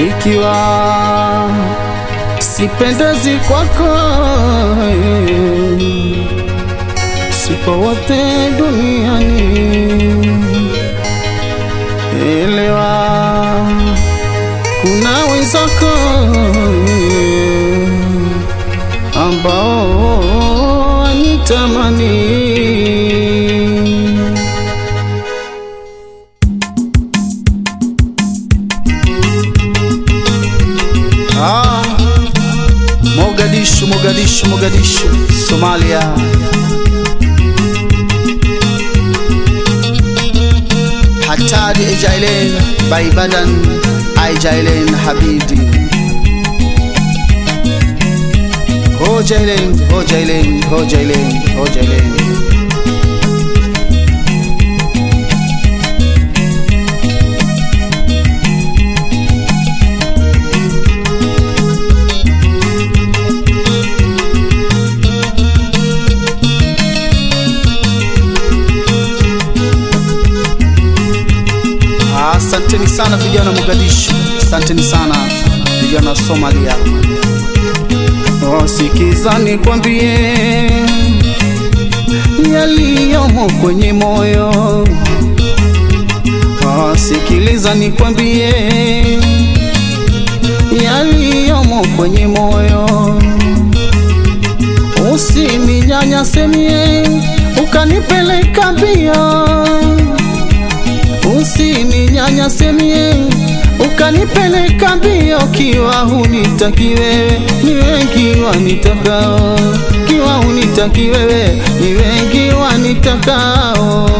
ikiwa sipendezi kwako, sipo wote duniani. Mogadishu, Mogadishu, Somalia. Hatari Ejailen, Baibadan, Ejailen Habidi. Ho Jailen, Ho Jailen, Ho Jailen, Ho Jailen. Sana vijana Mogadishu, asanteni sana vijana Somalia. Oh, sikiza nikwambie yaliyomo kwenye moyo. Oh, sikiliza nikwambie yaliyomo kwenye moyo. Usininyanyase mie ukanipeleka mbio usininyanyase mie ukanipeleka mbio, kiwa hunitaki wewe. Ni wengi wanitakao, kiwa hunitaki wewe. Ni wengi wanitakao,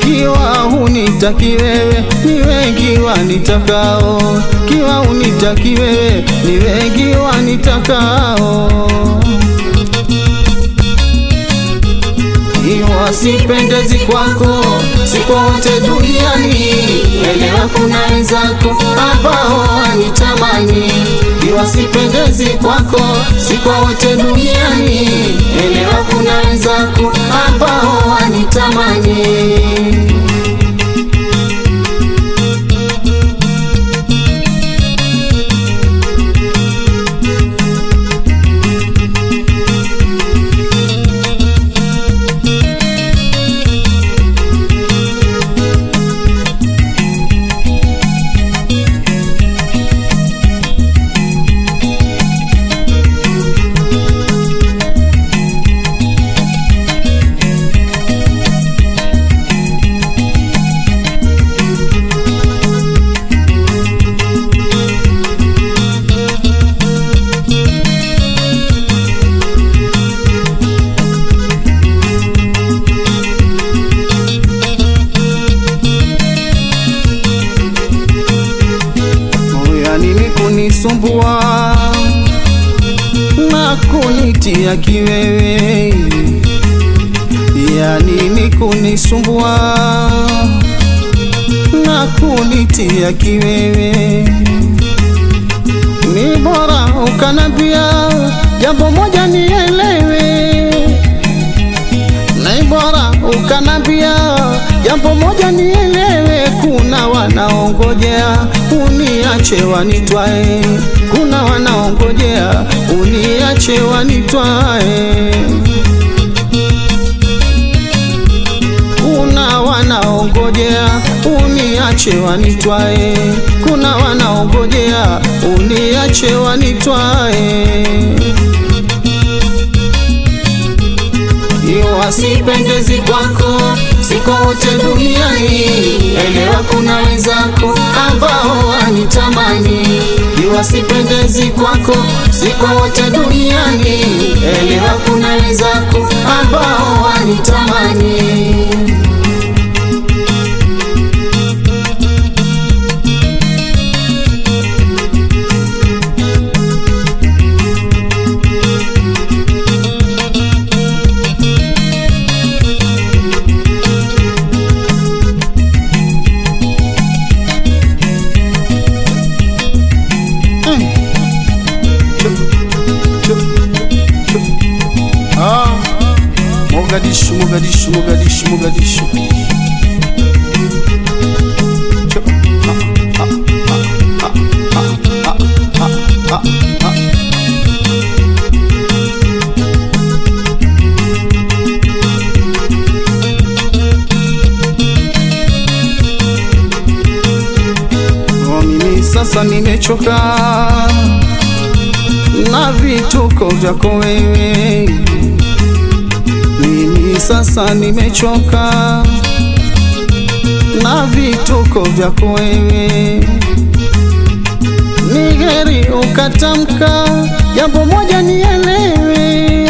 kiwa hunitaki wewe. Ni wengi wanitakao, kiwa hunitaki wewe. Ni wengi wanitakao. Sipendezi kwako, sipo wote duniani. Elewa kuna wenzako ambao wanitamani. Iwa sipendezi kwako, sipo wote duniani. Elewa kuna wenzako ambao wanitamani. Kunitia kiwewe? yani ni kunisumbua na kunitia kiwewe? Ni bora ukanambia jambo moja nielewe, ni bora ukanambia jambo moja nielewe. Kuna wanaongojea uniache wanitwae, kuna wanaongojea uniache wanitwae, kuna wanaongojea uniache wanitwae, kuna wanaongojea uniache wanitwae. wasipendezi kwako, siko wote duniani. Elewa kuna wenzako ambao wanitamani. Iwa sipendezi kwako, siko wote duniani. Elewa kuna wenzako ambao wanitamani. Mogadishu, Mogadishu, Mogadishu. Oh, sasa nimechoka na vituko vyako wewe sasa nimechoka na vituko vyako wewe. Ni heri ukatamka jambo moja nielewe,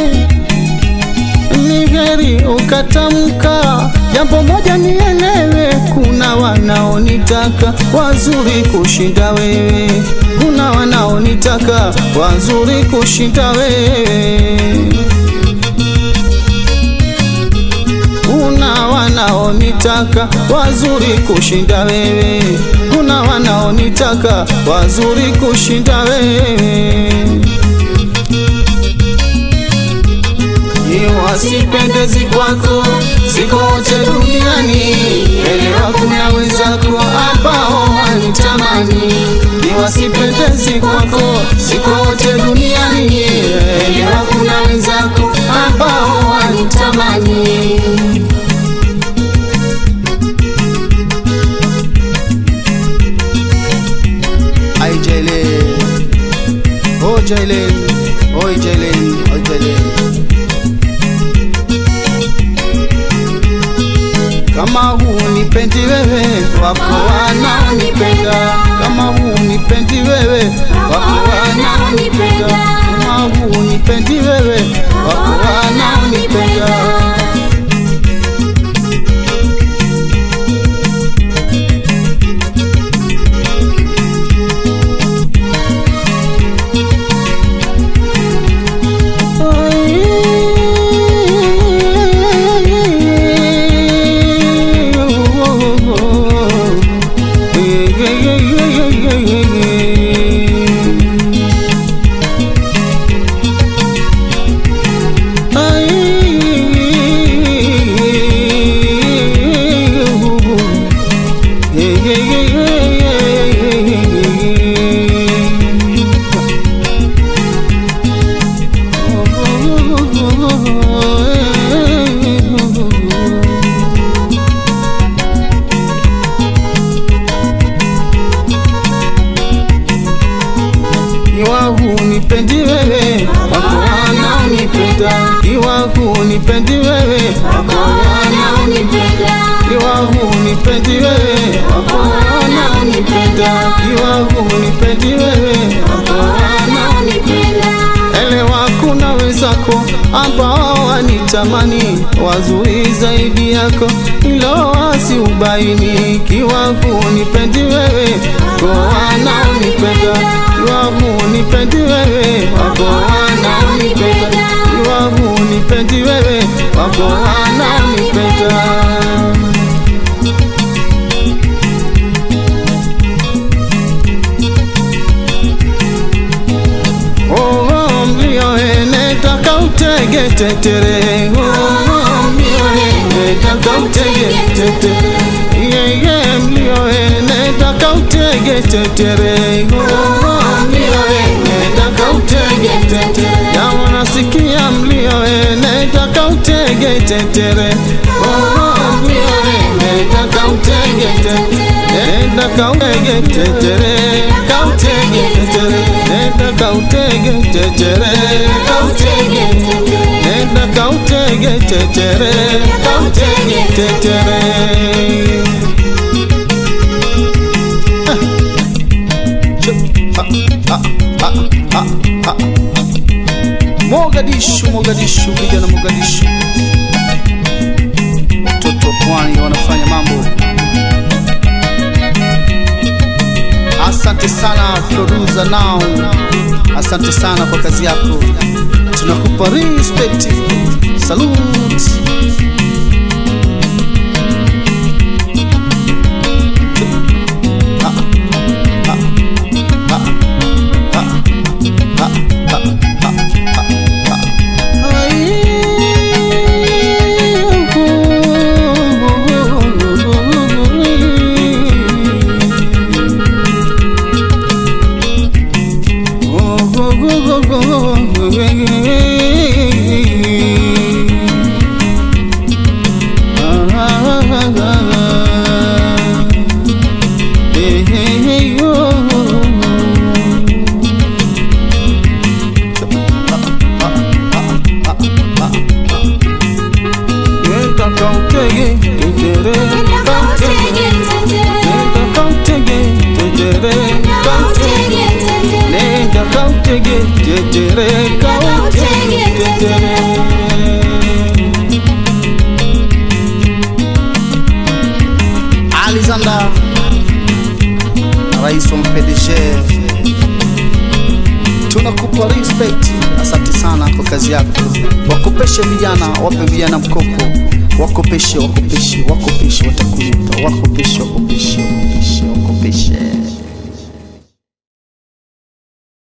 ni heri ukatamka jambo moja nielewe. Kuna wanaonitaka wazuri kushinda wewe, kuna wanaonitaka wazuri kushinda wewe. Kuna wanaonitaka wazuri kushinda wewe, kuna wanaonitaka wazuri kushinda wewe. Ni wasipendezi kwako siku wote duniani, elewa kuna wenzako ambao wanitamani. Ni wasipendezi kwako siku wote duniani, elewa kuna wenzako ambao wanitamani. Jalen, oh Jalen, oh Jalen. Kama huu nipendi wewe, wako wananipenda. Kama huu nipendi wewe, wako wananipenda. Kama huu nipendi wewe, wako unipenda, Iwa hunipendi wewe, unipenda, Iwa hunipendi wewe, wanaonipenda. Elewa kuna wenzako ambao wanitamani. Wazuri zaidi yako, ilo wasiubaini. Ikiwa hunipendi wewe, wako unipenda, Iwa hunipendi wewe, wako kwako ananipenda oh, mioe netaka utege tetere. Oh, mioe netaka utege tetere. Yeye yeah, mlioe netaka utege tetere. Oh, mioe netaka utege tetere yawanasikia utegetetere enda kautegetere enda kautegetetere kautegetetere enda kautegetetere kautegetetere enda kautegetetere kautegetetere Ah, ah, ah, ah, ah. Mogadishu, Mogadishu, vijana Mogadishu, watoto pwani wanafanya mambo. Asante sana Floruza Now, asante sana kwa kazi yako, tunakupa respect, salute. Alexander rais wa MPDG, tunakupa respect. Asante sana kwa kazi yako. Wakopeshe vijana, wape vijana mkopo, wakopeshe, wakopeshe, wakopeshe, watakulipa. Wakopeshe, wakopeshe, wakopeshe.